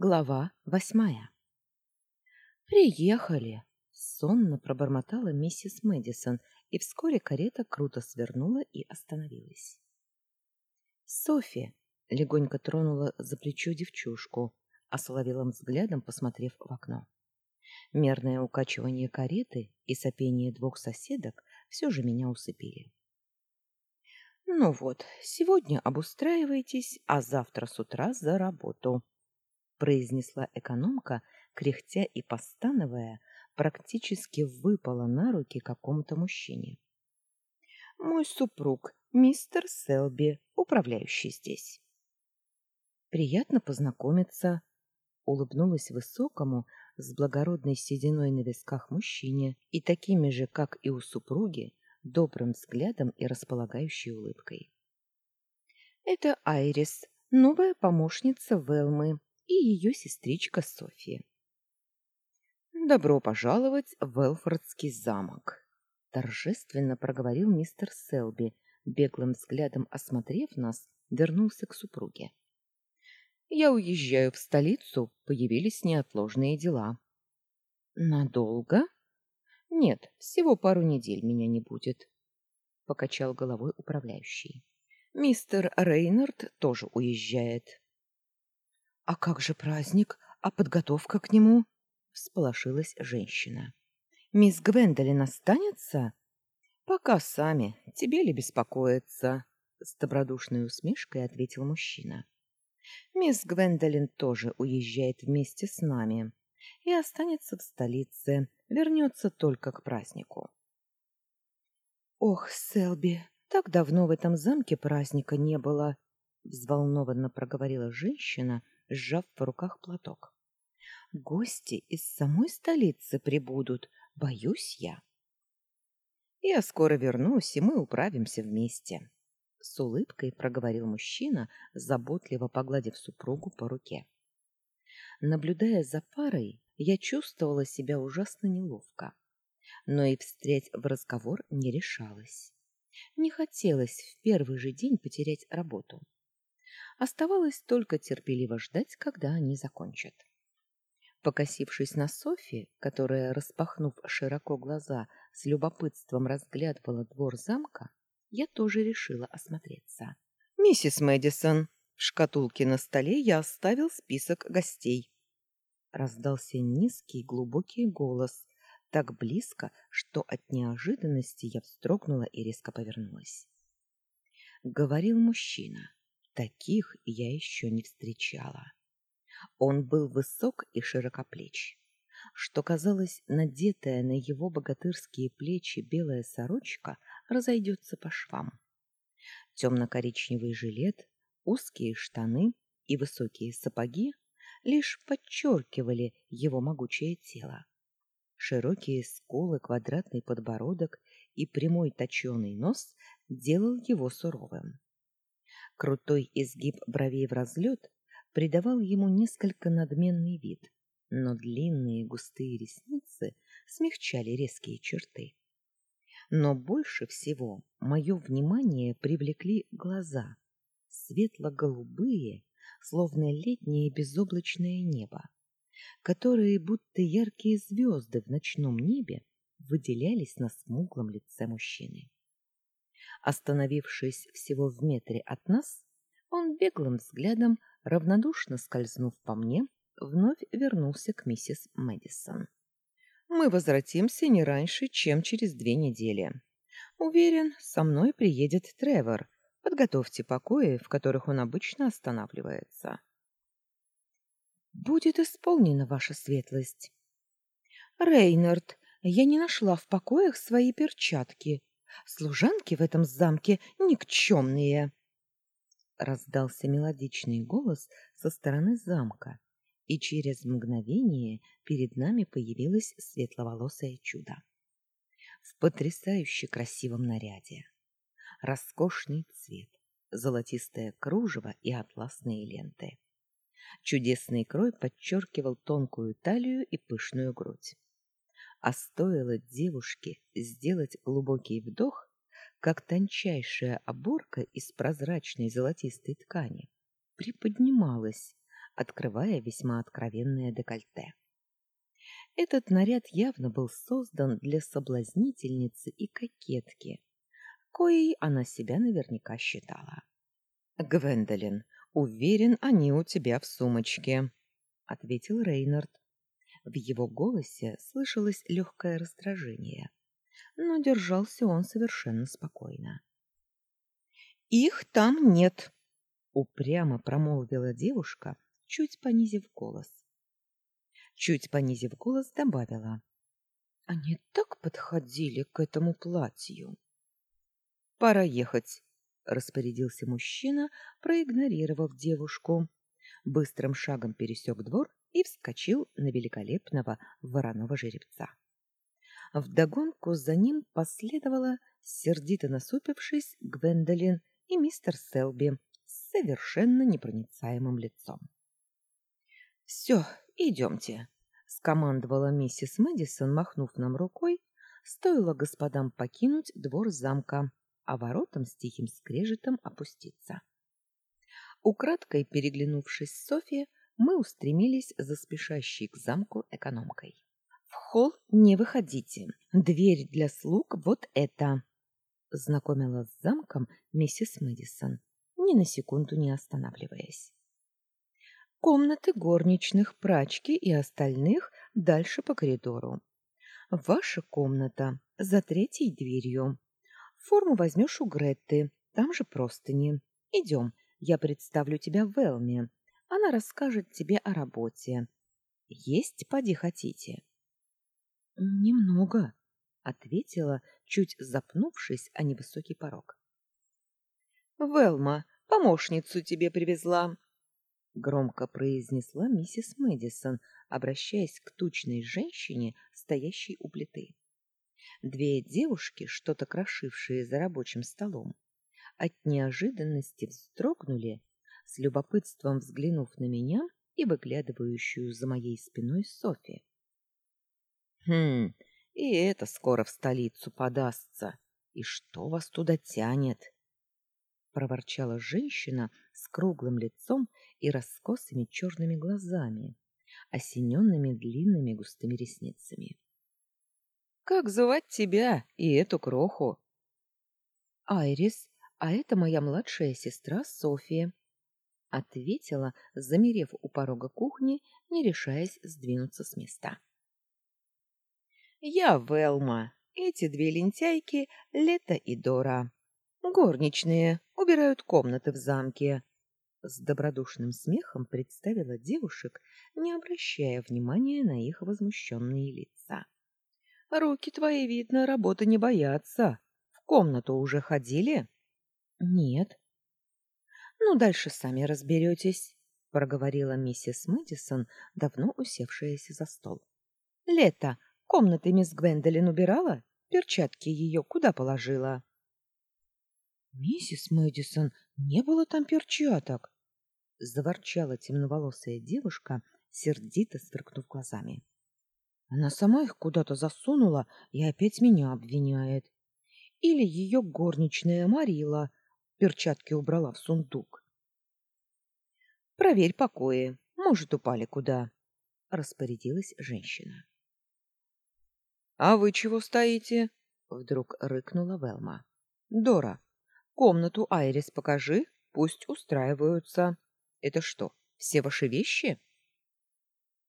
Глава восьмая. «Приехали!» — сонно пробормотала миссис Мэдисон, и вскоре карета круто свернула и остановилась. «Софи!» — легонько тронула за плечо девчушку, осоловелым взглядом посмотрев в окно. Мерное укачивание кареты и сопение двух соседок все же меня усыпили. «Ну вот, сегодня обустраивайтесь, а завтра с утра за работу», произнесла экономка, кряхтя и постановая, практически выпала на руки какому-то мужчине. Мой супруг, мистер Селби, управляющий здесь. Приятно познакомиться, улыбнулась высокому, с благородной сединой на висках мужчине и такими же, как и у супруги, добрым взглядом и располагающей улыбкой. Это Айрис, новая помощница Велмы и ее сестричка София. «Добро пожаловать в Элфордский замок», — торжественно проговорил мистер Селби, беглым взглядом осмотрев нас, вернулся к супруге. «Я уезжаю в столицу, появились неотложные дела». «Надолго?» «Нет, всего пару недель меня не будет», — покачал головой управляющий. «Мистер Рейнард тоже уезжает». А как же праздник? А подготовка к нему? Всполошилась женщина. Мисс Гвендолин останется? Пока сами. Тебе ли беспокоиться? С добродушной усмешкой ответил мужчина. Мисс Гвендолин тоже уезжает вместе с нами и останется в столице, вернется только к празднику. Ох, Селби, так давно в этом замке праздника не было, взволнованно проговорила женщина, сжав в руках платок. Гости из самой столицы прибудут, боюсь я. Я скоро вернусь, и мы управимся вместе, с улыбкой проговорил мужчина, заботливо погладив супругу по руке. Наблюдая за парой, я чувствовала себя ужасно неловко, но и встрять в разговор не решалась. Не хотелось в первый же день потерять работу. Оставалось только терпеливо ждать, когда они закончат. Покосившись на Софи, которая, распахнув широко глаза, с любопытством разглядывала двор замка, я тоже решила осмотреться. «Миссис Мэдисон, в шкатулке на столе я оставил список гостей». Раздался низкий глубокий голос, так близко, что от неожиданности я вздрогнула и резко повернулась. Говорил мужчина. Таких я еще не встречала. Он был высок и широкоплеч. Что казалось, надетая на его богатырские плечи белая сорочка разойдется по швам. Темно-коричневый жилет, узкие штаны и высокие сапоги лишь подчеркивали его могучее тело. Широкие скулы, квадратный подбородок и прямой точеный нос делал его суровым. Крутой изгиб бровей в разлет придавал ему несколько надменный вид, но длинные густые ресницы смягчали резкие черты. Но больше всего мое внимание привлекли глаза, светло-голубые, словно летнее безоблачное небо, которые, будто яркие звезды в ночном небе, выделялись на смуглом лице мужчины. Остановившись всего в метре от нас, он беглым взглядом, равнодушно скользнув по мне, вновь вернулся к миссис Мэдисон. «Мы возвратимся не раньше, чем через две недели. Уверен, со мной приедет Тревор. Подготовьте покои, в которых он обычно останавливается». «Будет исполнена ваша светлость». «Рейнард, я не нашла в покоях свои перчатки. Служанки в этом замке никчемные. Раздался мелодичный голос со стороны замка, и через мгновение перед нами появилось светловолосое чудо. В потрясающе красивом наряде. Роскошный цвет, золотистое кружево и атласные ленты. Чудесный крой подчеркивал тонкую талию и пышную грудь. А стоило девушке сделать глубокий вдох, как тончайшая оборка из прозрачной золотистой ткани приподнималась, открывая весьма откровенное декольте. Этот наряд явно был создан для соблазнительницы и кокетки, коей она себя наверняка считала. «Гвендолин, уверен, они у тебя в сумочке», — ответил Рейнард. В его голосе слышалось легкое раздражение, но держался он совершенно спокойно. «Их там нет», — упрямо промолвила девушка, чуть понизив голос. Чуть понизив голос, добавила. Они так подходили к этому платью. «Пора ехать», — распорядился мужчина, проигнорировав девушку. Быстрым шагом пересек двор и вскочил на великолепного вороного жеребца. Вдогонку за ним последовала, сердито насупившись, Гвендолин и мистер Селби с совершенно непроницаемым лицом. «Все, идемте», — скомандовала миссис Мэдисон, махнув нам рукой, стоило господам покинуть двор замка, а воротам с тихим скрежетом опуститься. Украдкой переглянувшись с Софьей, мы устремились за спешащей к замку экономкой. «В холл не выходите. Дверь для слуг вот эта», — знакомила с замком миссис Мэдисон, ни на секунду не останавливаясь. Комнаты горничных, прачки и остальных дальше по коридору. Ваша комната за третьей дверью. Форму возьмешь у Гретты, там же простыни. Идем, я представлю тебя в Элме. Она расскажет тебе о работе. Есть поди хотите? Немного, ответила, чуть запнувшись о невысокий порог. Велма, помощницу тебе привезла громко произнесла миссис Мэдисон, обращаясь к тучной женщине, стоящей у плиты. Две девушки, что-то крошившие за рабочим столом, от неожиданности вздрогнули, с любопытством взглянув на меня и выглядывающую за моей спиной Софи. Хм, и это скоро в столицу подастся. И что вас туда тянет? проворчала женщина с круглым лицом и раскосыми черными глазами, осененными длинными густыми ресницами. Как звать тебя и эту кроху? Айрис, а это моя младшая сестра София, ответила, замерев у порога кухни, не решаясь сдвинуться с места. Я Велма. Эти две лентяйки Лето и Дора. Горничные убирают комнаты в замке. С добродушным смехом представила девушек, не обращая внимания на их возмущенные лица. Руки твои, видно, работы не боятся. В комнату уже ходили? Нет. Ну, дальше сами разберетесь, проговорила миссис Мэдисон, давно усевшаяся за стол. Лето, комнаты мисс Гвендолин убирала? Перчатки ее куда положила? Миссис Мэдисон, не было там перчаток, заворчала темноволосая девушка, сердито сверкнув глазами. Она сама их куда-то засунула и опять меня обвиняет. Или ее горничная Марила перчатки убрала в сундук. Проверь покои, может, упали куда, распорядилась женщина. А вы чего стоите? вдруг рыкнула Велма. Дора, Комнату Айрис покажи, пусть устраиваются. Это что, все ваши вещи?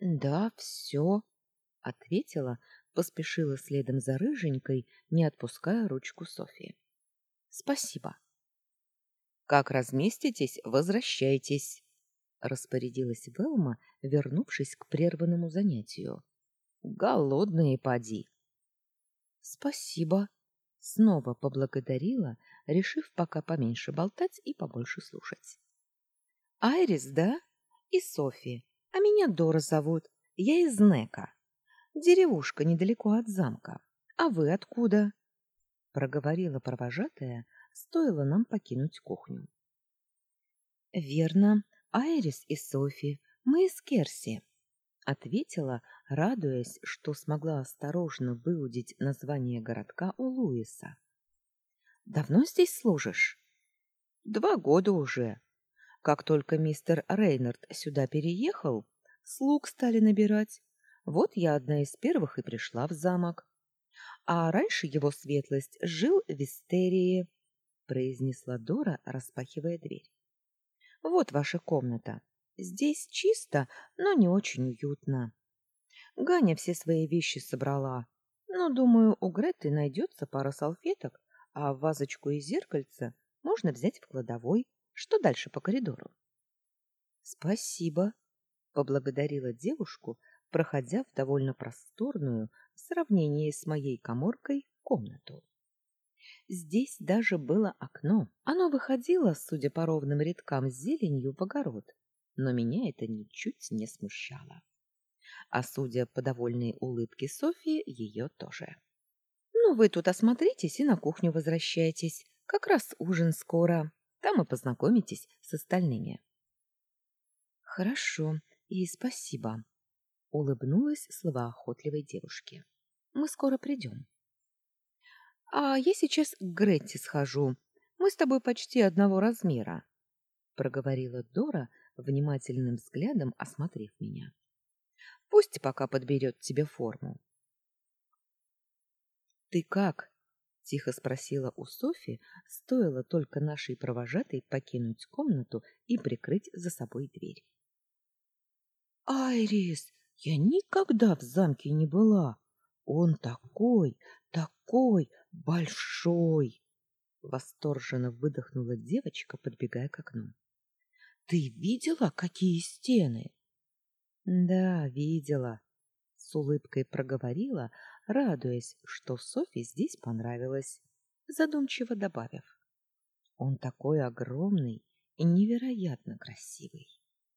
Да, все, ответила, поспешила следом за рыженькой, не отпуская ручку Софии. Спасибо. Как разместитесь, возвращайтесь, распорядилась Велма, вернувшись к прерванному занятию. Голодные поди. Спасибо, снова поблагодарила, решив пока поменьше болтать и побольше слушать. Айрис, да? И Софи. А меня Дора зовут. Я из Нека. Деревушка недалеко от замка. А вы откуда? проговорила провожатая, стоило нам покинуть кухню. Верно, Айрис и Софи. Мы из Керси, ответила, радуясь, что смогла осторожно выудить название городка у Луиса. Давно здесь служишь? Два года уже. Как только мистер Рейнард сюда переехал, слуг стали набирать. Вот я одна из первых и пришла в замок. А раньше его светлость жил в Вистерии, произнесла Дора, распахивая дверь. Вот ваша комната. Здесь чисто, но не очень уютно. Ганя все свои вещи собрала. Но, думаю, у Греты найдется пара салфеток, а вазочку и зеркальце можно взять в кладовой. Что дальше по коридору? Спасибо, поблагодарила девушку, проходя в довольно просторную в сравнении с моей коморкой комнату. Здесь даже было окно. Оно выходило, судя по ровным рядкам с зеленью, в огород, но меня это ничуть не смущало. А судя по довольной улыбке Софии, ее тоже. «Ну, вы тут осмотритесь и на кухню возвращайтесь. Как раз ужин скоро. Там и познакомитесь с остальными». «Хорошо, и спасибо», — улыбнулась словоохотливой девушке. «Мы скоро придем». «А я сейчас к Гретте схожу. Мы с тобой почти одного размера», — проговорила Дора, внимательным взглядом осмотрев меня. «Пусть пока подберет тебе форму». «Ты как?» — тихо спросила у Софи, стоило только нашей провожатой покинуть комнату и прикрыть за собой дверь. «Айрис, я никогда в замке не была. Он такой, такой большой!» Восторженно выдохнула девочка, подбегая к окну. «Ты видела, какие стены?» «Да, видела», — с улыбкой проговорила, радуясь, что Софи здесь понравилось, задумчиво добавив. «Он такой огромный и невероятно красивый».